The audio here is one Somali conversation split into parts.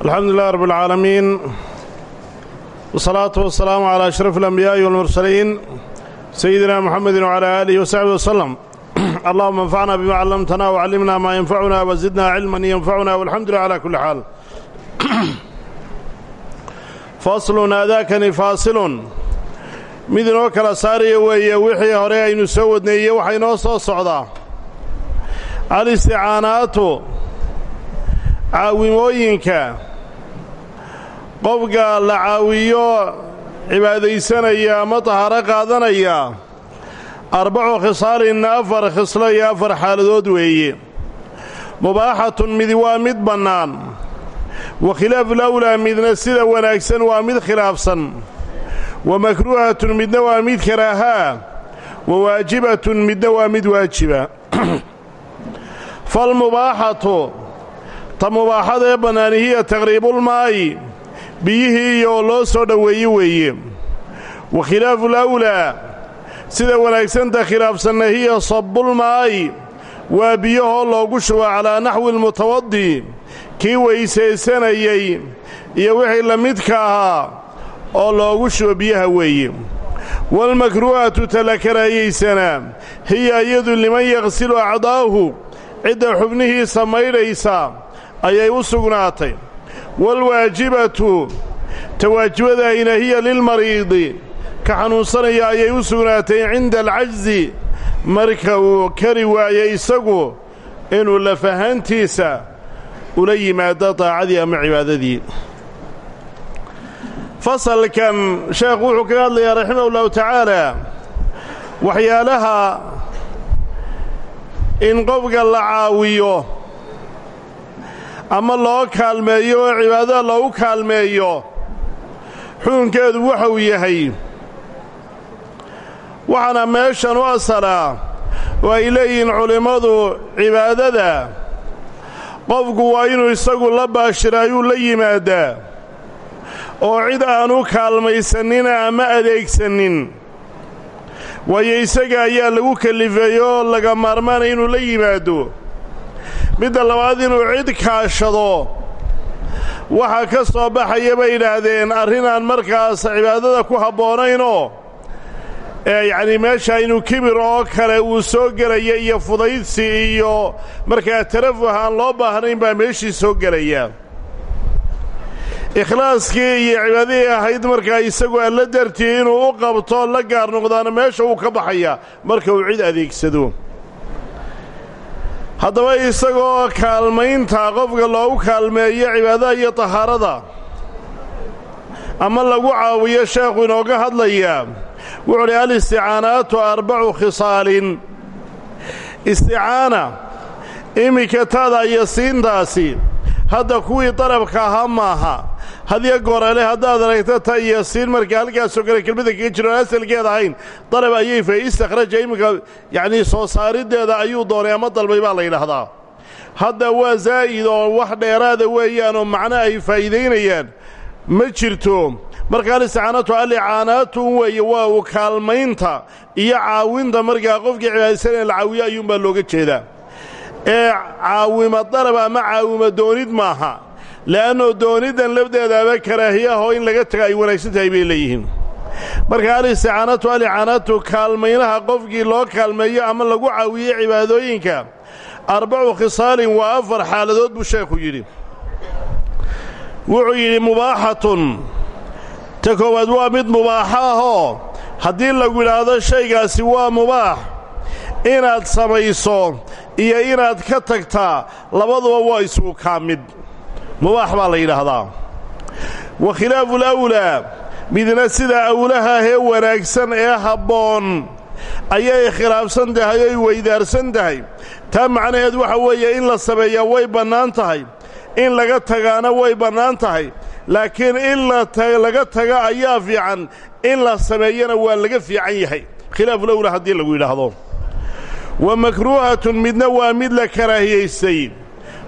alxamdu lilah rab اlcaalamiin wsalaatu wasalaamu calaa ashraf alambiyaai walmursaliin sayidina muxamedi wcalaa aalihi wasaxbi waslem allahuma anfacna bima callamtana wcallimna maa yanfacuna wazidna cilman yanfacuna walxamdu lilah cala kulli xaal faslun aadaakani faasilun mid inoo kala saaraya weeye wixii hore aynu soo wadnay iyo waxaa inoo soo socdaa alisticaanaatu caawimooyinka qofka la caawiyo cibaadaysanaya ama tahaaro qaadanaya. Arbacu khisaalin afar khislo iyo afar xaaladood weeye. Mubaaxatun mid waa mid bannaan. Wa khilaafulawlaa midna sida wanaagsan waa mid khilaafsan. Wa makruuhatun midna waa mid karaahaa wa waajibatun midna waa mid waajiba. Falmubaaxatu ta mubaaxadee bannaani hiya taqriibulmaa'i biyihii iyo oo loo soo dhoweeye weeye. Wa khilaafulawlaa sida wanaagsanta khilaafsanna hiya sabbulmaa'i waa biyahoo loogu shubo calaa naxwi lmutawadi kii weysaysanayey iyo wixii la midka ahaa oo loogu shubo biyaha weeye. Waalmakruuhatu tala karaahiyaysanaa hiya iyadu liman yaqsilu acdaahu cidda xubnihiisa maydhaysa ayay u sugnaatay waalwaajibatu ta waajibadaahina hiya lilmariidi ka xanuunsanaya ayay u sugnaatay cinda alcajzi marka uu kari waayo isagu inuu lafahantiisa ula yimaado daacadii ama cibaadadii fasalkan sheekhu wuxuu kaga hadlayaa raximah ullahu tacaala waxyaalaha in qofka la caawiyo ama loo kaalmeeyo oo cibaadada loogu kaalmeeyo xukunkeedu waxau yahay waxaana meeshan u asalaa oo ay leeyihiin culimmadu cibaadada. Qofku waa inuu isagu la baashiraayuu la yimaadaa oo cid aanu kaalmaysannin ama adeegsanin. Waayo isaga ayaa lagu kalifeeyey oo laga maarmaanaya inuu la yimaado midda labaad inuu cid kaashado waxaa ka soo baxaya bay yidhaahdeen arrinaan markaas cibaadada ku habboonaynoo ee yacnii meesha inuu kibir oo kale uu soo gelaya iyo fudaydsi iyo markaa tarafuh aan loo baahnayn baa meeshii soo gelaya. Ikhlaaskii iyo cibaadadii ahayd markaa isagu alla dartii inuu u qabto la gaar noqdaana meesha uu ka baxaya marka uu cid adeegsado haddaba isagoo kaalmaynta qofka loogu kaalmeeyo cibaadada iyo tahaarada ama lagu caawiyo sheekhu inooga hadlayaa wuxuu uhi alisticaanaatu arbacu khisaalin. Isticaana iminka taada iyo siintaasi hadda kuwii darabka ahaa maaha hadiyo gorale haddaad aragto ta iyo siin marka halkaasoo kale kelmadda kaga jiro aan asalkeeda ahayn darab ayay fa istakhraja iminka yacnii soo saariddeeda ayuu doonay ama dalbay baa la yidhaahdaa. Hadda waa zaa'id oo wax dheeraada weeyaan oo macno ay faa'iidaynayaan ma jirto. Marka alisticaanatu alicaanaatu weeye waa u kaalmaynta iyo caawinta markaa qofkii cibaadaysanee la caawiyo ayuunbaa looga jeedaa. Ee caawimo dalab ama caawimo doonid maaha le'annoo dooniddan lafdeedaaba karaahiyahoo in laga taga ay wanaagsan bay leeyihiin marka alisticaanatu alicaanatu kaalmaynaha qofkii loo kaalmeeyo ama lagu caawiyo cibaadooyinka arbacu khisaalin waa afar xaaladood buu sheekhu yidhi wuxuu yidhi mubaaxatun ta koowaad waa mid mubaaxo ahoo haddii lagu yidhaahdo shaygaasi waa mubaax inaad samayso iyo inaad ka tagtaa labaduba waa isugu kaa mid mubaax baa la yidhaahdaa? Wa khilaafu lawlaa midna sida awlaha ee wanaagsan ee habboon ayay khilaafsan tahay oy weydaarsan tahay. Taa macnaheed waxa weeye in la sameeyaa way bannaan tahay in laga tagaana way bannaan tahay. Laakiin in laga taga ayaa fiican in la sameeyana waa laga fiican yahay. Khilaafulawla haddii lagu yidhaahdo. Wa makruuhatun midna waa mid la karaahiyaystay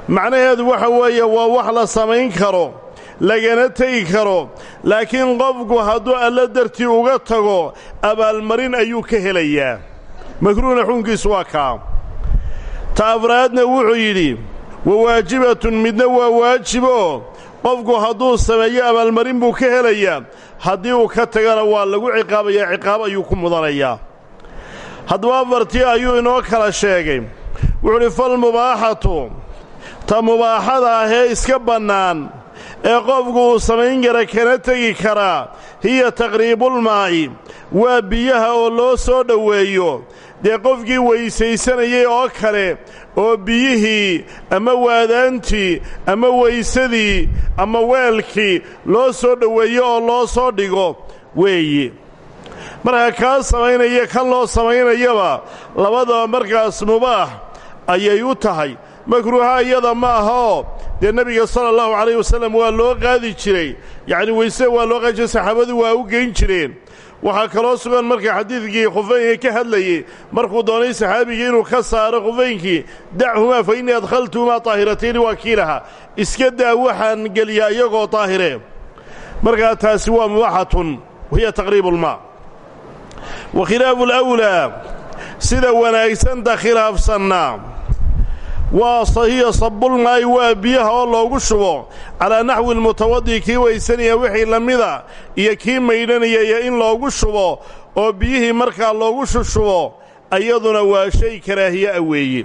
macnaheedu waxa weeye waa wax la samayn karo lagana tegi karo. Laakiin qofku hadduu alla dartii uga tago abaalmarin ayuu ka helayaa. Makruuhna xukunkiisu waa kaa. Ta afraadna wuxuu yidhi wa waajibatun midna waa waajibo. Qofku hadduu sameeyo abaalmarin buu ka helayaa. Haddii uu ka tagana waa lagu ciqaabayaa ciqaab ayuu ku mudanayaa. Haddaba afartii ayuu inoo kala sheegay. Wuxuu udhi falmubaaxatu ta mubaaxada ah ee iska bannaan ee qofku uu samayn kara kana tegi karaa hiya taqriibulmaa'i waa biyaha oo loo soo dhoweeyo. Dee qofkii weysaysanayay oo kale oo biyihii ama waadaantii ama weysadii ama weelkii loo soo dhoweeyo oo loo soo dhigo weeye marka kaa samaynaya kan loo samaynayaba labadaba markaas mubaax ayay u tahay makruuha iyada ma ahoo dee nebiga sala allahu calayh wasallam waa loo qaadi jiray. Yacni weysada waa loo qaadi jiray saxaabadu waa u geyn jireen. Waxaa kaloo sugan marka xadiidkii khufeynka ka hadlayey markuu doonay saxaabigii inuu ka saaro khufeynkii dachumaa fa innii adkhaltuhumaa taahiratayn waa kii lahaa. Iska daa waxaan geliyaa iyagoo taahire. Markaa taasi waa mubaaxatun wahiya taqriibulmaa wa khilaafu alawlaa sida wanaagsanta khilaafsanna waa sahiya sabulmaa'i waa biyaha oo loogu shubo. Calaa naxwi lmutawadi kii weysanaya wixii la mida iyo kii maydhanayaya in loogu shubo oo biyihii markaa loogu shushubo iyaduna waa shay karaahiye a weeye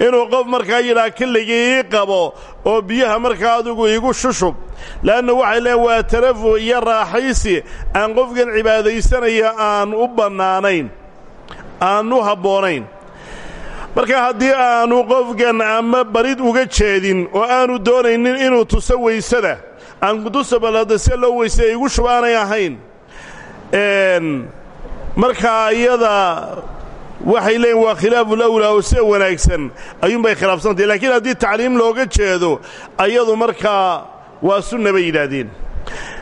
inuu qof markaa yidhaha killigii ii qabo oo biyaha markaa adigu iigu shushub le'annu waxay leeyn waa tarafu iyo raaxaysi aan qofkan cibaadaysanaya aan u bannaanayn aan u habboonayn marka haddii aanu qofkan ama barid uga jeedin oo aanu doonaynin inuu tuso weysada aan kutusa balada se loo weysada igu shub aanay ahayn markaa iyada waxay leeyiin waa khilaaful awlaa oo sida wanaagsan ayuunbay khilaafsantahy laakiin haddii tacliim looga jeedo ayadu markaa waa sunna bay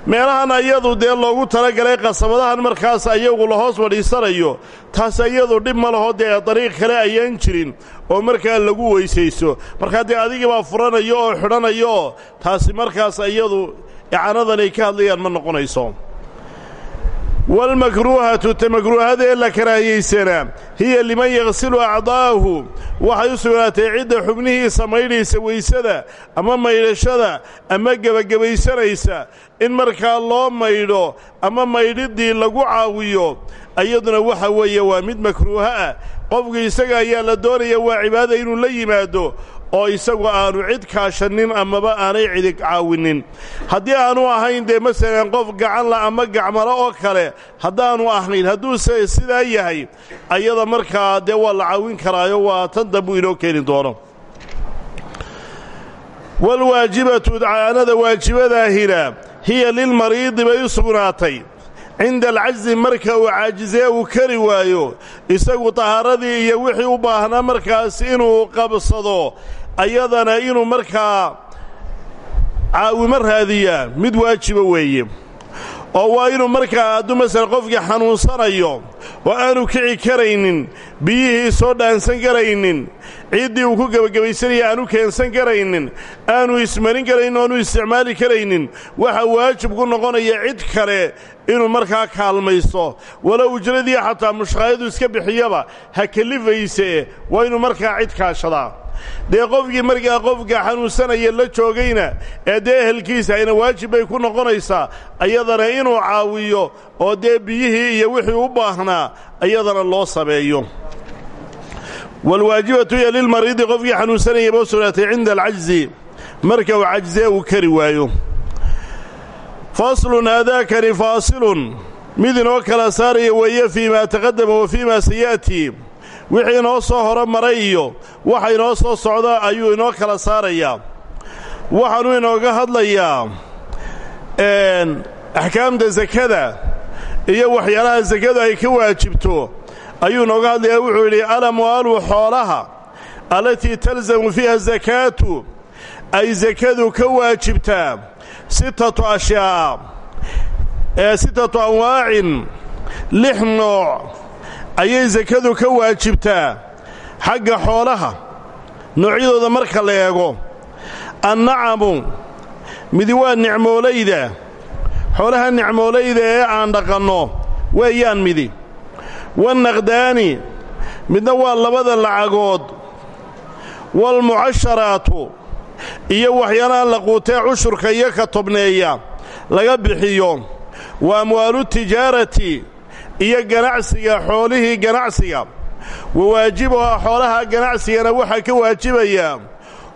meelahan ayadu dee loogu talagalay qasabadahan markaas ayagu la hoos fadhiisanayo taas iyadu dhib ma laho dee dariiq kale ayaan jirin oo markaa lagu weysayso. Markaa dee adigibaa furanayo oo xidhanayo oo taasi markaas iyadu icanadan ay ka hadlayaan ma noqonayso walmakruuhatu ta makruuhada ee la karaahiyaysanaa hiya liman yaksilu acdaahu waxay u sugnaatay cidda xubnihiisa maydhaysa weysada ama maydhashada ama gebagabaysanaysa in markaa loo maydho ama maydhiddii lagu caawiyo iyaduna waxa weeye waa mid makruuho ah qofku isaga ayaa la doonaya waa cibaadada inuu la yimaado oo isagu aanu cid kaashannin amaba aanay cidi caawinnin haddii aanu ahayn dee masalan qof gacanla ama gacmalo oo kale haddaanu ahayn hadduuse sidaa yahay ayada markaa dee waa la caawin karaayo waa tan dambuu inoo keeni doono. Walwaajibatu caanada waajibadaahina hiya lilmariidi bay u sugnaatay cinda alcajzi marka uu caajizee uu kari waayo isagu tahaaradii iyo wixii u baahnaa markaas inuu qabsado ayadana inuu markaa caawimo raadiyaa mid waajiba weeye oo waa inuu markaa hadduu masalan qofkii xanuunsanayo oo aanu kici karaynin biyihii soo dhaansan karaynin ciiddii uu ku gebagabaysanaya aanu keensan karaynin aanu ismarin karaynin o aanu isticmaali karaynin waxa waajib ku noqonaya cid kale inuu markaa kaalmaysto walow ujradii xataa mushqaayadu iska bixiyaba ha kelifayse waa inuu markaa cid kaashadaa dee qofkii markaa qofka xanuunsanaya la joogayna ee dee ehelkiisa ayna waajib bay ku noqonaysaa ayadana inuu caawiyo oo dee biyihii iyo wixii u baahnaa ayadana loo sameeyo waalwaajibatu hiya lilmariidi qofkii xanuunsanaya ba u sugnaatay cinda alcajzi marka uu cajzee uu kari waayo faslun haadaakani faasilun mid inoo kala saaraya weeye fii maa taqadama wa fii maa saya'tii wixii inoo soo horo maray iyo waxa inoo soo socda ayuu inoo kala saarayaa waxaanuu inooga hadlayaa axkaamta sakada iyo waxyaalaha sakadu ay ka waajibto ayuu inooga hadlayaa wuxuu yidhi alamwaalu xoolaha allatii talzamu fiiha sakaatu ay sakadu ka waajibtaa sittatu ashyaa'a ee sittatu anwaacin lix nooc. Ayay sakadu ka waajibtaa xagga xoolaha noocyadooda marka la eego annacamu midi waa nicmoolayda. Xoolaha nicmoolayda ee aan dhaqanno weeyaan midi wannaqdaani midna waa labada lacagood waalmucasharaatu iyo waxyaalaha la quutee cushurka iyo ka tobneeya laga bixiyo wa amwaalu tijaarati iyo ganacsiga xoolihii ganacsiga wa waajibuhaa xoolaha ganacsigana waxaa ka waajibaya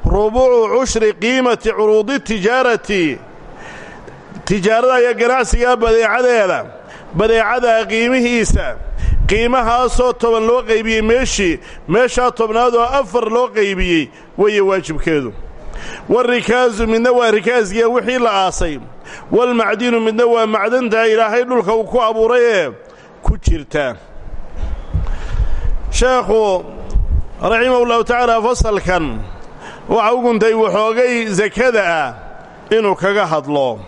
rubuucu cushri qiimati curuudi tijaarati tijaarada iyo ganacsiga badeecadeeda badeecadaa qiimihiisa. Qiimahaasoo toban loo qaybiyey meeshii meeshaa tobnaad oo afar loo qaybiyey weeye waajibkeedu. Warikaasu midna waa rikaasgiya wixii la aasay. Walmacdinu midna waa macdanta ilaahay dhulka uu ku abuuray ee ku jirta. Sheekhu raximahu llahu tacaala fasalkan waxa u guntay waxoogay sakada ah inuu kaga hadlo.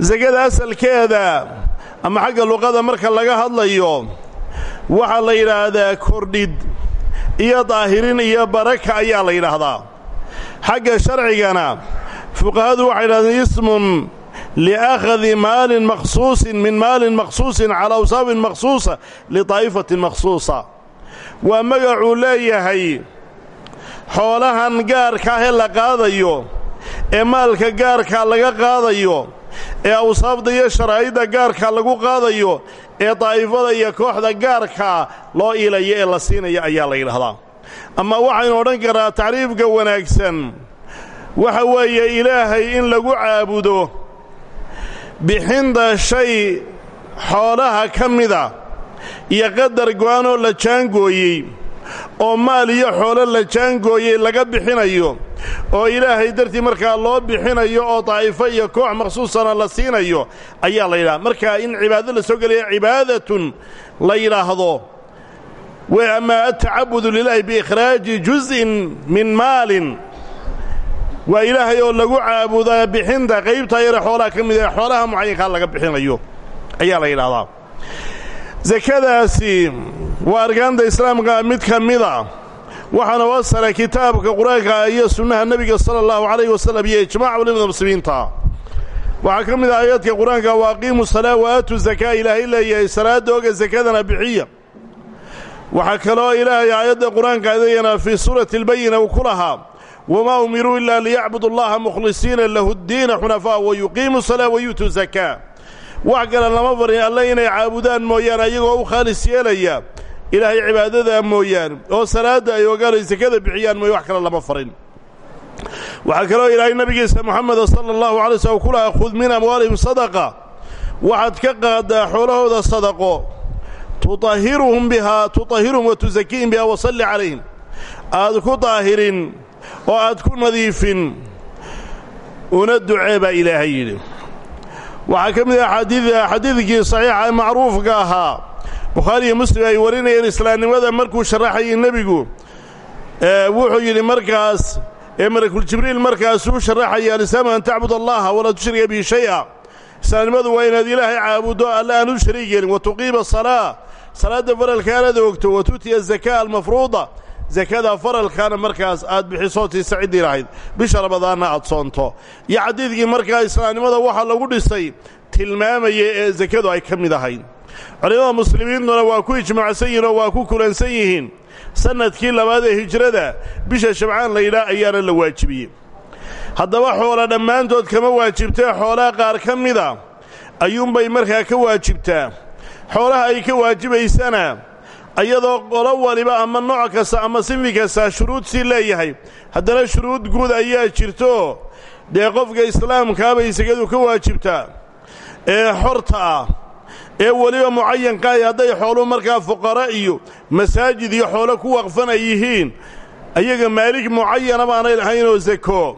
Sakada asalkeeda ama xagga luqada marka laga hadlayo waxaa la yidhaahdaa kordhid iyo daahirin iyo baraka ayaa la yidhaahdaa. Xagga sharcigana fuqahadu waxay yidhahdeen ismun liakhadi maalin makhsuusin min maalin makhsuusin calaa awsaafin makhsuusa litaa'ifatin makhsuusa waa magacuu leeyahay xoolahan gaarka ahee la qaadayo ee maalka gaarkaa laga qaadayo ee awsaafda iyo sharaa'idda gaarka lagu qaadayo ee daa'ifada iyo kooxda gaarkaa loo iilaya ee la siinaya ayaa la yidhahdaa ama waxaynu odhan karnaa tacriifka wanaagsan waxa weeye ilaahay in lagu caabudo bixinta shay xoolaha ka mida iyo qadar go'anoo la jaangooyey oo maal iyo xoolo la jaangooyey laga bixinayo oo ilaahay dartii markaa loo bixinayo oo daa'ifo iyo koox makhsuusana la siinayo ayaa la yidhaha. Markaa in cibaado la soo gelaya cibaadatun la yidhaahdo w ama atacabudu lilaahi biikhraaji juz'in min maalin. Waa ilaahay oo lagu caabudaa bixinta qaybtaa yare xoolaha ka mid ee xoolaha mucayankaa laga bixinayo ayaa la yidhahdaa sakadaasi waa arkaanta islaamka mid ka mida waxaana wasala kitaabka qur'aanka iyo sunnaha nebiga sala allahu calayh wasalam iyo ijmac culimada muslimiinta. Waxaa ka mid ah wa aqiimu salaa wa aatu zakaa ilaahay leeyahay salaadda oga sakadana bixiya waxaa kaloo ilaahay aayadda qur'aanka adayana fii suurati albayina uu ku lahaa wamaa umiruu ilaa liyacbudu allaha mukhlisiina lahu ddiina xunafaa wa yuqiimu salaa wa yuutuu zakaa wax kale lama farin alle inay caabudaan mooyaane u khaalis ilaahay cibaadadaa mooyaane oo salaadda ay ogaanay sakada bixiyaan mooye wax kale lama farin. Waxaa kaloo ilaahay nabigiisa moxameda sala allahu alay slm ku lahaa khud min amwaalihim sadaqa. Waxaad ka qaaddaa xoolahooda sadaqo. Tuahiruhum bihaa tuطahiruhum wa tusakiihim bihaa wasalli calayhim. Aad ku daahirin oo aad ku nadiifin. Una ducee ilaahay yidhi. Waxaa ka mid ah xadiidkii saxiixa macruufka ahaa bukhaari iyo muslim ay warinayeen islaamnimada markuu sharaxayay nebigu wuxuu yidhi markaas ee malakuljibriil markaasuu sharaxaya alislaamu an tacbud allaha walaa tushrika bihi shay'a. Islaamnimadu waa inaad ilaahay caabuddo alle aan u shariig yeelin wa tuqiima salaa salaadda faralka aanaad ogto wa tu'tiya azakaa almafruuda sakada faralkaana markaas aad bixiso tiisa ciddii lahayd bisha ramadaanna aad soonto. Iyo xadiidkii markaa islaamnimada waxaa lagu dhisay tilmaamaya ee sakadu ay ka culimada muslimiintuna waa ku ijmaacsan yihiin oo waa ku kulansan yihiin. Sannadkii labaad ee hijrada bisha shabcaan laydhaa ayaana la waajibiyey. Haddaba xoola dhammaantood kama waajibtee xoolaha qaar ka mida ayuunbay markaa ka waajibtaa xoolaha ay ka waajibaysana iyadoo qolo waliba ama nooc kasta ama sinfi kasta shuruud sii leeyahay. Haddana shuruud guud ayaa jirto. Dee qofka islaamkaabay sakadu ka waajibtaa ee xorta ah ee weliba mucayankaay hadday xooluhu markaa fuqara iyo masaajid iyo xoolo ku waqfan ay yihiin ayaga maalig mucayana baanay lahaynoo sako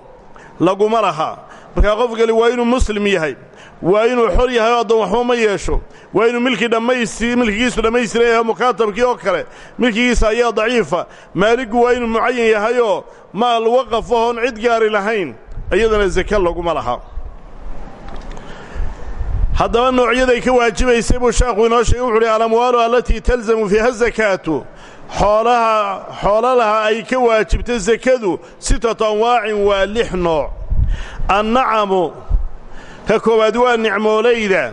laguma laha. Markaa qof kale waa inuu muslim yahay waa inuu xor yahay oo addoon waxba ma yeesho waa inuu milkii dhammaysti milkigiisu dhammaystiran yahay mukaatabkii oo kale milkigiisa ayaa daciifa. Maaliggu waa inuu mucayan yahayoo maal waqaf ahoon cid gaari lahayn iyadana sake laguma laha haddaba noocyaday ka waajibaysay buu sheekhu inoo sheegay wuxu uhi alamwaalu alatii talzamu fiiha sakaatu xoolaha xoolalaha ay ka waajibta sakadu sitatu anwaacin waa lix nooc. Annacamu ka koowaad waa nicmoolayda.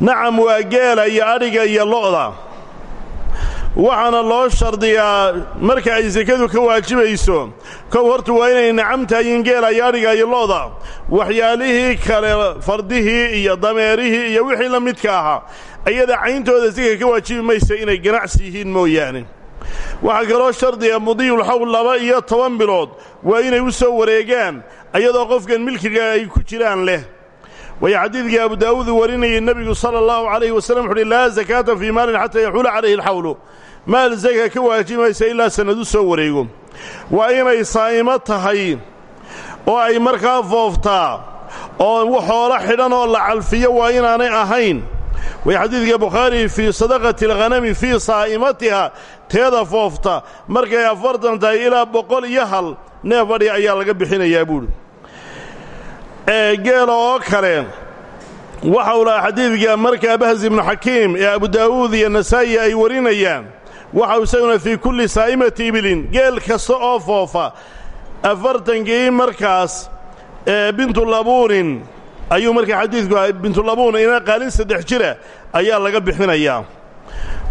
Nacam waa geela iyo adhiga iyo lo'da waxaana loo shardiyaa marka ay sekadu ka waajibayso kow horta waa inay nacamtahayin geela iyo adhiga iyo looda waxyaalihii kale fardihii iyo dameerihii iyo wixii la midka ahaa ayada cayntooda seka ka waajibi maysa inay ganacsi yihiin mooyaane. Waxaa kaloo shardiga mudiyulxawl laba iyo toban bilood waa inay u soo wareegaan ayadoo qofkan milkiga ay ku jiraan leh. Waya xadiidkii abu daa'uud uu warinayay nebigu sala allahu calayhi wasallam wuxu uhi laa zakaata fii maalin xataa yaxuula calayhi alxawlu maal zaka ka waajibaysa ilaa sannad u soo wareego. Waa inay saa'imo tahay oo ay markaa fooftaa oo xoolo xidhan oo la calfiyo waa inaanay ahayn. Way xadiidka bukhaari fii sadaqati alghanami fii saa'imatiha teeda foofta. Markay afartan tahay ilaa boqol iyo hal neef adhi ayaa laga bixinayaa buuhi ee geela oo kale waxa uu lahaa xadiidka markaa bahz ibnu xakiim ee abu daa'uud iyo nasaa'i ay warinayaan waxau isaguna fii kulli saa'imati ibilin geel kasta oo foofa. Afartankii markaas ee bintulabuunin ayuu markaa xadiidku ahay bintulabuun ina qaalin saddex jira ayaa laga bixinayaa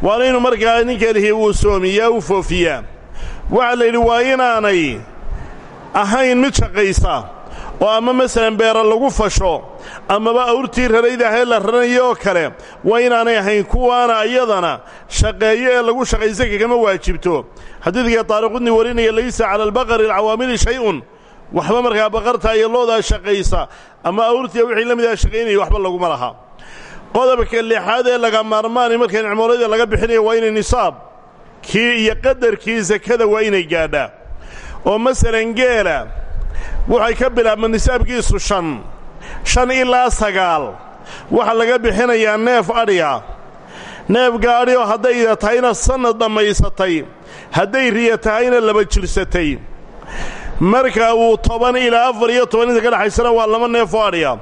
waana inu markaa ninka lihi uu soomiyaa u foofiyaa waxaa la yidhi waa inaanay ahayn mid shaqaysa oo ama masalan beera lagu fasho amaba awrtii raraydahee la ranayo oo kale waa inaanay ahayn kuwaana ayadana shaqeeyo ee lagu shaqaysa kagama waajibto. Xadiidka taariqudni warinaya laysa cala albaqari alcawaamili shay-un. Waxba markaa baqarta iyo loodaa shaqaysa ama awrtiya wixii la midaha waxba laguma laha. Qodobka lixaad ee laga maarmaanay marka nicmoolada laga bixinaya waa inay nisaab kii iyo qadarkii sakada waa inay gaadhaa. Oo masalan geela waxay ka bilaabma nisaabkiisu shan shan ilaa sagaal. Waxaa laga bixinayaa neef adhiga neefka adhigoo haddayda tahayna sannad dhammaysatay hadday riya tahayna laba jirsatay. Marka uu toban ilaa afar iyo toban inta ka dhexaysana waa laba neef oo adhiya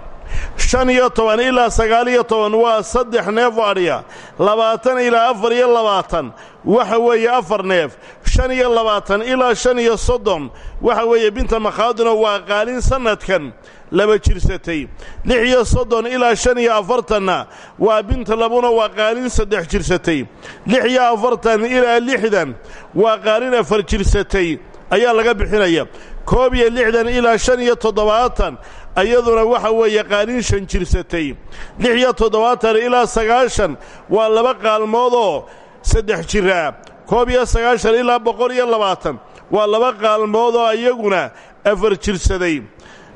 shan iyo toban ilaa sagaal iyo toban waa saddex neef adhiya. Labaatan ilaa afar iyo labaatan waxa weeye afar neef. Shan iyo labaatan ilaa shan iyo soddon waxa weeye binta makhaaduna waa qaalin sannadkan laba jirsatay. Lix iyo soddon ilaa shan iyo afartanna waa binta labuna waa qaalin saddex jirsatay. Lix iyo afartan ilaa lixdan waa qaalin afar jirsatay ayaa laga bixinaya. Koob iyo lixdan ilaa shan iyo toddobaatan ayaduna waxa weeye qaalin shan jirsatay. Lix iyo toddobaatan ilaa sagaashan waa laba qaalmoodoo saddex jiraa koob iyo sagaashan ilaa boqol iyo labaatan waa laba qaalmoodoo iyaguna afar jirsaday.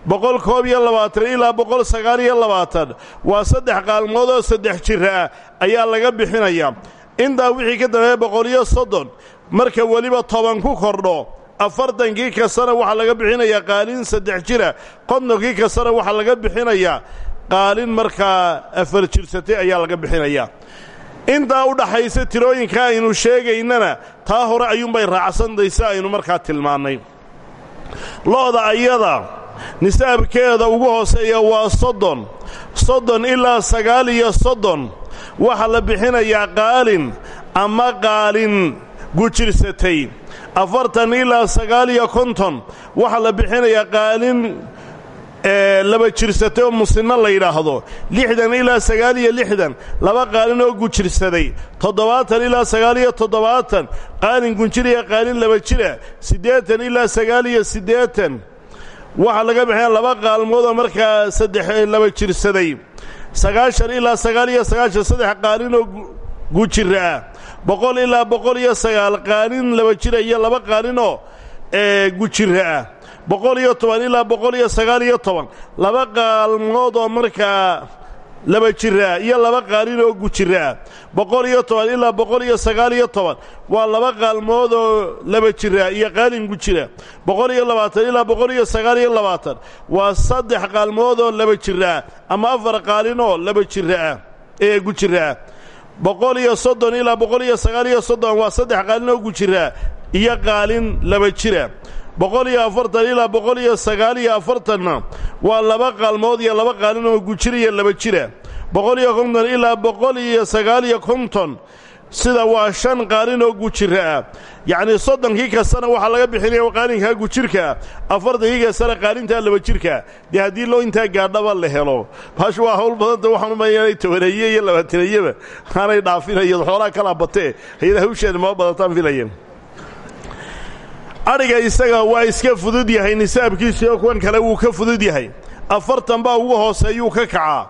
Boqol koob iyo labaatan ilaa boqol sagaal iyo labaatan waa saddex qaalmoodoo saddex jira ayaa laga bixinaya. Intaa wixii ka dambeeya boqol iyo soddon marka weliba toban ku kordho afartankii kastana waxaa laga bixinayaa qaalin saddex jira qodnonkii kastana waxaa laga bixinayaa qaalin markaa afar jirsatay ayaa laga bixinayaa intaa u dhaxaysa tirooyinka aynu sheegaynana taa hore ayuunbay raacsantahay si aynu markaa tilmaannay lo'da ayada nisaabkeeda ugu hooseeya waa soddon. Soddon ilaa sagaal iyo soddon. Waxaa la bixinayaa qaalin ama qaalin gujirsatay afartan ilaa sagaal iyo konton waxaa la bixinayaa qaalin laba jirsatay oo musinno la yidhaahdo. Lixdan ilaa sagaal iyo lixdan laba qaalin oo gujirsaday. Toddobaatan ilaa sagaal iyo toddobaatan qaalin gunjiriya qaalin laba jira siddeetan ilaa sagaal iyo siddeetan waxaa laga bixinaya laba qaalmoodoo markaa saddex laba jirsaday. Sagaashan ilaa sagaal iyo sagaashan saddex qaalinoo gujira ah boqol ilaa boqol iyo sagaal qaalin laba jira iyo laba qaalinoo gujira ah. Boqol iyo toban ilaa boqol iyo sagaal iyo toban. Laba qaalmood oo markaa laba jira iyo laba qaalin oo gujira boqol iyo toban ilaa boqol iyo sagaal iyo toban. Waa laba qaalmood oo laba jira iyo qaalin gujira boqol iyo labaatan ilaa boqol iyo sagaal iyo labaatan. Waa saddex qaalmood oo laba jira ama afar qaalin oo laba jiraah ee gujiraah boqol iyo soddon ilaa boqol iyo sagaal iyo soddon waa saddex qaalin oo gujira iyo qaalin laba jira. Boqol iyo afartan ilaa boqol iyo sagaal iyo afartanna waa laba qaalmood iyo laba qaalin oo gujira iyo laba jira. Boqol iyo konton ilaa boqol iyo sagaal iyo konton sida waa shan qaalin oo gujira. Ah yacnii soddonkii kastana waxaa laga bixinaya qaalinkaa gujirkaa afartankii kastana qaalintaa laba jirkaa dee haddii loo intaa gaadhaba la helo. Baashu waa hawl badanta waxaan umaya inay tobaneeye iyo labaataneyeba aanay dhaafinayo xoolaha kala batee hayada hawsheeda maa badataan filayan adhiga isaga waa iska fudud yahay nisaabkiisiio kuwan kale wuu ka fudud yahay. Afartan baa ugu hooseeyuu ka kacaa.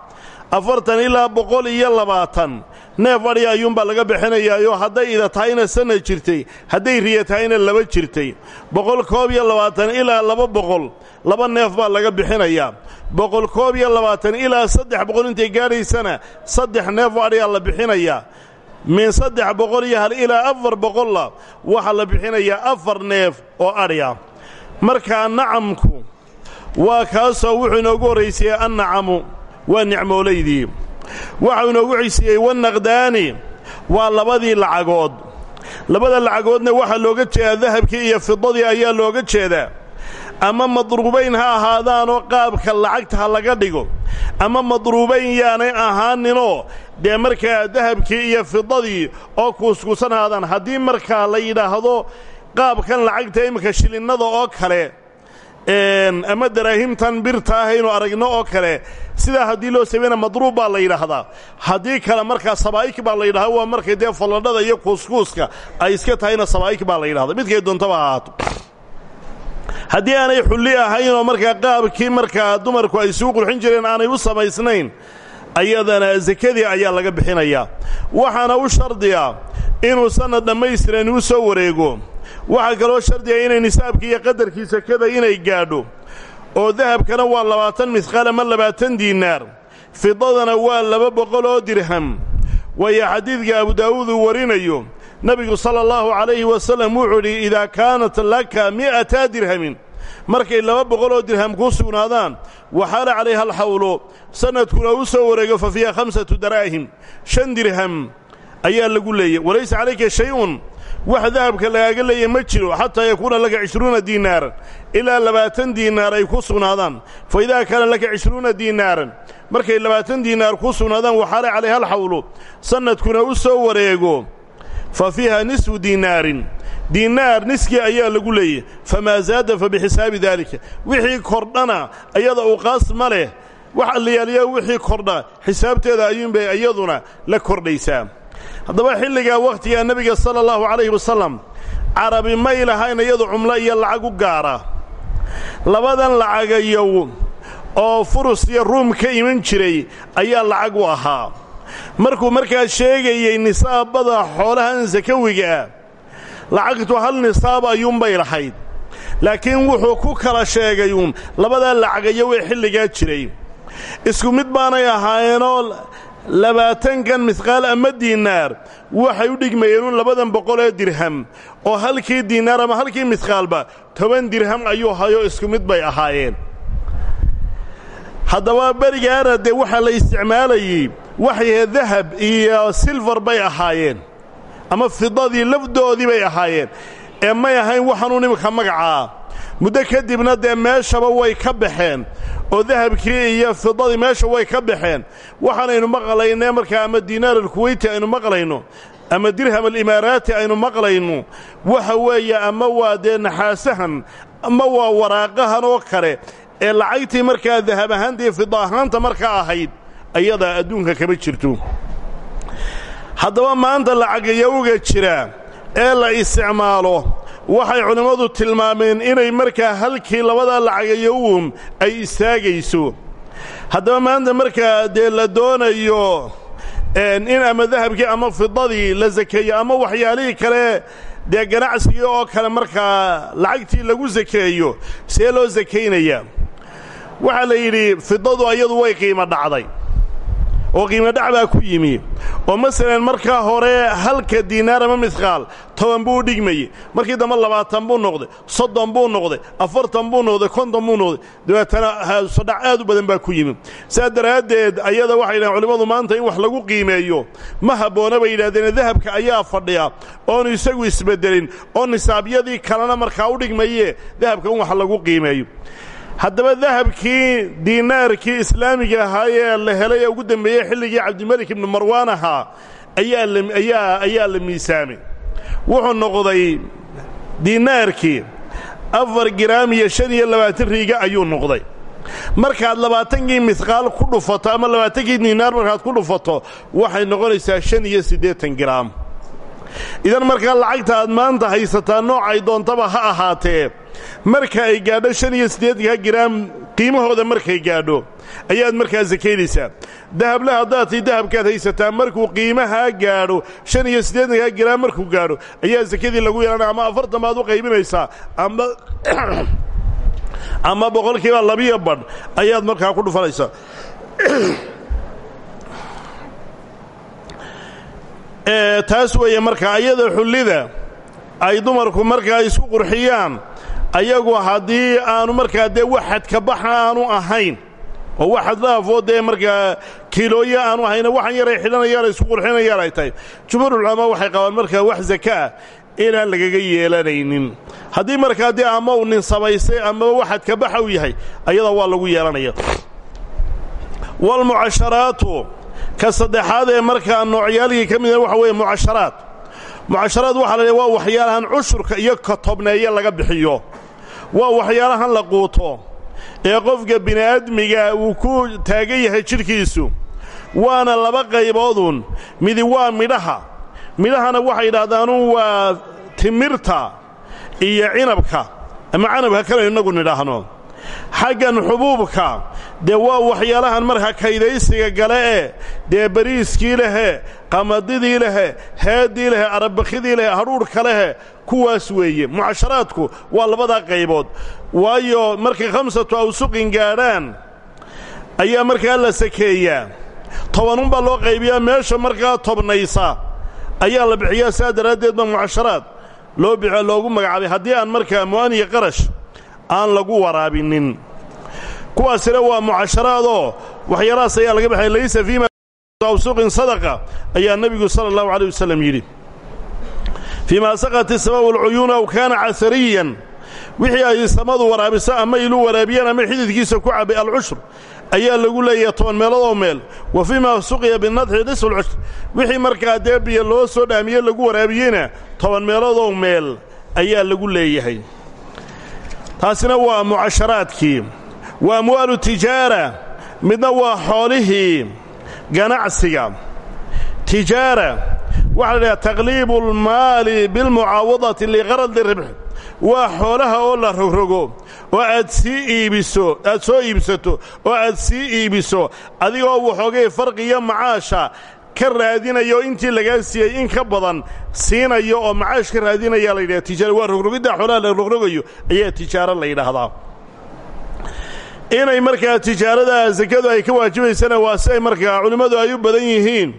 Afartan ilaa boqol iyo labaatan neef adhi ayuunbaa laga bixinayaayo hadday ida tahayna sanna jirtay hadday riya tahayna laba jirtay. Boqol koob iyo labaatan ilaa laba boqol laba neef baa laga bixinayaa boqol koob iyo labaatan ilaa saddex boqol intay gaadhaysana saddex neef adhiyaa la bixinayaa min saddex boqol iyo hal ilaa afar boqolla waxaa la bixinayaa afar neef oo adhiya markaa nacamku waa kaasoo wuxuu inoogu horraysiiyey annacamu waa nicmoolaydii waxau inoogu xisiiyey wanaqdaani waa labadii lacagood. Labada lacagoodna waxaa looga jeedaa dahabkii iyo fidadii ayaa looga jeedaa. Ama madruubayn ha ahaadaanoo qaabka lacagta ha laga dhigo. Ama madruubayn yaanay ahaaninoo dee markaa dahabkii iyo fidadii oo kuuskuusan ahaadaan haddii markaa la yidhaahdo qaabkan lacagta iminka shilinnada oo kale ama daraahimtan birta ahaynu aragno oo kale sidaa haddii loo samayna madruub baa la yidhaahdaa. Haddii kale markaa sabaa'ik baa la yidhahda waa markay dee falladhada iyo kuuskuuska ay iska tahayna sabaa'ik baa la yidhahda midkay doontaba ahaato. Haddii aanay xulli ahaynoo markaa qaabkii markaa dumarku ay suu qurxin jireen aanay u samaysnayn ayadana sakadii ayaa laga bixinayaa waxaana u shardiya inuu sannad dhammaystiran uu soo wareego. Waxaa kaloo shardiya inay nisaabkii iyo qadarkii sakada inay gaadho. Oo dahabkana waa labaatan misqaal ama labaatan diinaar. Fidadana waa laba boqol oo dirham. Waayo xadiidka abu daa'uud uu warinayo nebigu sala allahu calayhi wasallam wuxuu idhi idaa kaanat laka mi'ata dirhamin markay laba boqol oo dirham kuu sugnaadaan waxaala calayha alxawlo sannadkuna u soo wareego fa fiiha khamsatu daraahim shan dirham ayaa lagu leeyay. Walaysa calayka shay-un wax dahabka lagaaga leeya ma jiro xataa yakuuna laka cishruuna diinaaran ilaa labaatan diinaar ay ku sugnaadaan. Fa idaa kaana laka cishruuna diinaaran markay labaatan diinaar ku sugnaadaan waxaala calayha alxawlu sannadkuna u soo wareego fa fiiha nisfu diinaarin diinaar niskii ayaa lagu leeyay. Famaa zaada fa bixisaabi daalika. Wixii kordhana ayada uqaas ma leh. Wax allayaaliyaa wixii kordha xisaabteeda ayuunbay iyaduna la kordhaysaa. Haddaba xilligaa wakhtigaa nebiga sala allahu calayhi wasalam carabi may lahayn iyadu cumlo iyo lacag u gaara. Labadan lacagayow oo furus iyo ruum ka iman jiray ayaa lacag u ahaa markuu markaa sheegayey nisaabada xoolahan sakawigaa lacagtu hal nisaab ayuunbay lahayd. Laakiin wuxuu ku kala sheegay uun labadaa lacagayow ee xilligaa jiray. Isku mid baanay ahaayeenoo labaatankan misqaal ama diinaar waxay u dhigmayeen uun labadan boqol ee dirham oo halkii diinaar ama halkii misqaalba toban dirham ayuu hayo isku mid bay ahaayeen. Haddaba berigaana dee waxaa la isticmaalayey waxyahe dahab iyo silfar bay ahaayeen ama fidadii lafdoodii bay ahaayeen. Ee may ahayn waxaanuu iminka magacaa. Muddo kadibna dee meeshaba way ka baxeen oo dahabkii iyo fidadii meesha way ka baxeen. Waxaanaynu maqlaynee markaa ama diinaar alkuweyti aynu maqlayno ama dirham alimaaraati aynu maqlayno waxa weeye ama waa dee naxaasahan ama waa waraaqahan oo kale. Ee lacagtii markaa dahab ahaanta iyo fida ahaanta markaa ahayd ayadaa adduunka kama jirto. Haddaba maanta lacagayowga jira ee la isticmaalo waxay culimmadu tilmaameen inay markaa halkii labadaa lacagayowun ay istaagayso. Haddaba maanta markaa dee la doonayo in ama dahabkii ama fidadii la sakeeyo ama waxyaalihii kale dee ganacsigii oo kale markaa lacagtii lagu sakeeyo see loo sakaynayaa waxaa la yidhi fidadu ayadu way qiimo dhacday oo qiimo dhac baa ku yimi. oo masalan markaa hore halka diinaar ama misqaal toban buu dhigmayey markii dambe labaatan buu noqday soddon buu noqday afartan buu noqday konton buu noqday. Dabeetana sodhac aad u badan baa ku yimi. Saas daraaddeed ayada waxay yidhahen culimmadu maanta in wax lagu qiimeeyo ma habboona bay yidhahdeen dahabka ayaa fadhiya oonu isagu isbeddelin oo nisaabyadii kalena markaa u dhigmaye dahabka in wax lagu qiimeeyo haddaba dahabkii diinaarkii islaamiga ahaa ee la helay ee ugu dambeeyey xilligii cabdimelik ibnu marwaan ahaa ayaa la miisaamay. Wuxuu noqday diinaarkii afar giraam iyo shan iyo labaatan riiga ayuu noqday. Markaad labaatankii misqaal ku dhufato ama labaatankii diinaar markaad ku dhufato waxay noqonaysaa shan iyo siddeetan giraam idan markaa lacagta aad maanta haysataa noocay doontaba ha ahaatee. Marka ay gaadho shan iyo siddeetanka giraam qiimahooda markay gaadho ayaad markaa sakaynaysaa dahabla haddaad tay dahabkaad haysataa markuu qiimahaa gaadho shan iyo siddeetanka giraam markuu gaadho ayaa sakadii lagu yeelanaya ama afartan baad u qaybinaysaa ama ama boqolkiiba labiyo badh ayaad markaa ku dhufanaysaa taas weeye markaa ayada xullida ay dumarku markaa isku qurxiyaan ayagu haddii aanu markaa dee waxadka baxa aanu ahayn oo waxad dhaafoo dee markaa kiilooyo aanu ahayna waxan yaray xidhanayaan isku qurxinayaan ay tahay. Jumhuurulculamaa waxay qabaan markaa wax zakaah inaan lagaga yeelanaynin. Haddii markaa dee ama uu nin samaystay amaba waxadka baxa u yahay ayada waa lagu yeelanaya. Walmucasharaatu ka saddexaad ee markaa noocyaalkii ka mida waxa weeye mucasharaad. Mucasharaad waxa la waa waxyaalahan cushurka iyo katobneeye laga bixiyo. Waa waxyaalahan la quuto. Ee qofka bini'aadmiga uu ku taagan yahay jidhkiisu waana laba qayboodun. Midi waa midhaha. Midhahana waxay yidhaahdaanu waa timirta iyo cinabka. Ama canabka kalaynu innagu nidhaahno. Xaggan xubuubka dee waa waxyaalahan markaa kaydaysiga gale ee dee bariiskii lehe qamadidii lehe heeddii lehe arabakhidii lehe hadhuudhka lehe kuwaas weeye. Mucasharaadku waa labadaa qaybood. Waayo markay khamsatu awsuqin gaadhaan ayaa markaa la sakeeyaa. Tobanunbaa loo qaybiyaa meesha markaa tobnaysa ayaa la bixiyaa saa daraaddeed ba mucasharaad. Loo loogu magacaabay. Haddii aan markaa mu'aniya qarash aan lagu waraabinin kuwaasina waa mucasharaadoo waxyaalahaas ayaa laga baxay laysa fiima awsuqin sadaqa ayaa nebigu sala allahu aleyh wasalam yidhi. Fii maa saqat isama walcuyuuna aw kaana casariyan wixii ay samadu waraabiso ama ilu waraabiyeen ama xididkiisa ku cabbay alcushur ayaa lagu leeyahay toban meeloodoo meel. Wa fii maa suqiya binadxi nisfulcushr wixii markaa dee biyo loo soo dhaamiye lagu waraabiyeyna toban meeloodoo meel ayaa lagu leeyahay. Taasina waa mucasharaadkii waa amwaalu tijaara midna waa xoolihii ganacsiga. Tijaara waxaa la dhaha taqliibu almaali bilmucaawadati liqaradi ribx waa xoolaha oo la rogrogo oo aad sii iibiso aad soo iibsato oo aad sii iibiso adigoo waxoogay farqiyo macaasha ka raadinayo intii lagaa siiyey in ka badan siinayo oo macaash ka raadinaya la yidhaha tijaara. Waa rogrogidda xoolaha la rogrogayo ayaa tijaaro la yidhaahdaa inay markaa tijaarada sakadu ay ka waajibaysana waa si ay markaa culimmadu ay u badan yihiin.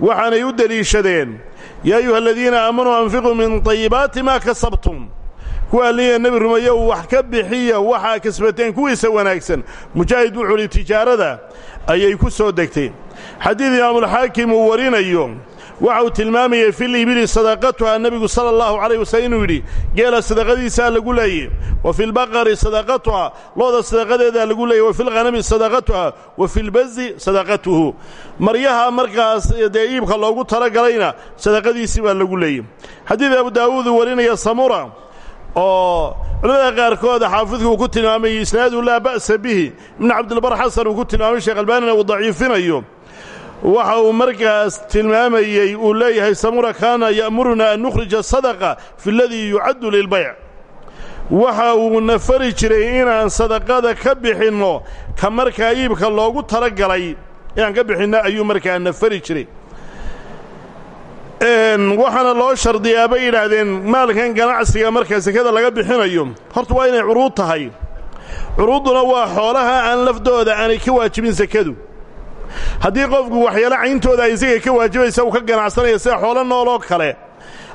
Waxaanay u deliishadeen yaa ayuha aladiina aamanuu anfiquu min tayibaati maa kasabtum. Kuwa alliya nebi rumeeyow wax ka bixiya waxaa kasbateen kuwiisa wanaagsan. Mujaahid wuxuu uhi tijaarada ayay ku soo degtay. Xadiid imaamulxaakim uu warinayo waxa uu tilmaamayey fil ibili sadaqatuha nebigu sala allahu calayh wasallam inuu yidhi geela sadaqadiisaa lagu leeyey wa filbaqari sadaqatuha looda sadaqadeedaa lagu leeyey wa filghanami sadaqatuha wa filbazi sadaqatuhu. Maryaha markaas dee iibka loogu talagalayna sadaqadiisii baa lagu leeyey xadiid abu daawuud uu samura oo culimmada qaarkood xaafidku uu ku tilmaamay isnaadu laa ba'sa bihi. Ibnu cabdilbar xasan uu ku tilmaamay sheekh albaanina uu daciifinayo waxa uu markaas tilmaamayey uu leeyahay samura kaana ya'muruna an nukhrija sadaqa fi aladii yucaddu lilbayc waxa uu na fari jiray inaan sadaqada ka bixinno ka markaa iibka loogu talagalay. Inaan ka bixinno ayuu markaa na fari jiray waxaana loo shardiyaa bay yidhaahdeen maalkan ganacsiga marka sekada laga bixinayo horta waa inay curuud tahay. Curuudduna waa xoolaha aan lafdooda aanay ka waajibin sekadu haddii qofku waxyaale cayntooda ay isaga ka waajibaysa uu ka ganacsanaya sida xoolo nooloo kale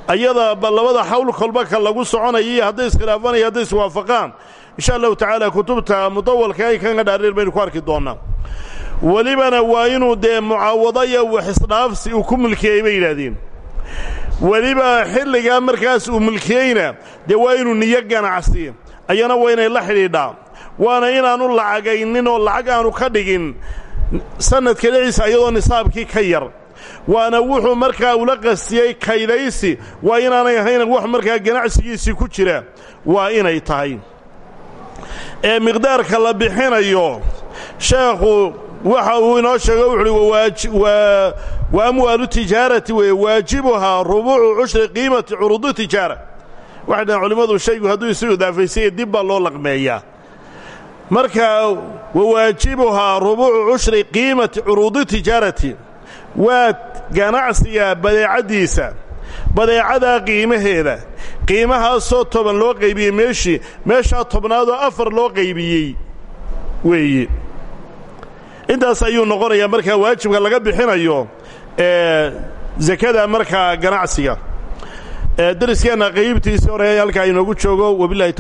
ayada ba labada xawl kolba ka lagu soconaya iyo hadday iskhilaafanaya hadday iswaafaqaan insha allahu tacaala kutubta mudawalka ay kaga dhaariir baynu ku arki doonnaa welibana waa inuu dee mucaawado iyo waxisdhaafsi uu ku mulkiyey bay yidhaahdeen. Weliba xilligaa markaas uu mulkiyeyna dee waa inuu niyo ganacsi ayana waa inay la xidhiidhaa. Waana inaanu lacagaynin oo lacag aanu ka dhigin sanadka dhiciisa iyadoo nisaabkii ka yar. Waana wuxuu markaa ula qastiyey kaydaysi waa inaanay ahayn wax markaa ganacsigiisii ku jira waa inay tahay. Ee miqdaarka la bixinayo sheekhu waxa uu inoo sheego wuxuuhi wa amwaalu tijaarati weeye waajibuhaa rubuucu cushri qiimati curuudi tijaara. Waxay dhahen culimmadu shaygu hadduu dib baa loo laqmeeyaa marka wawaajibuhaa rubuucu cushri qiimati curuudi tijaarati waa ganacsiga badeecaddiisa badeecadaa qiimaheeda. Qiimahaasoo toban loo qaybiyey meeshii meeshaa tobnaadoo afar loo qaybiyey weeye intaas ayuu noqonayaa markaa waajibka laga bixinayo ee sakada markaa ganacsiga. Dariskeenna qaybtiisii hore halkaa inoogu joogo wabilahi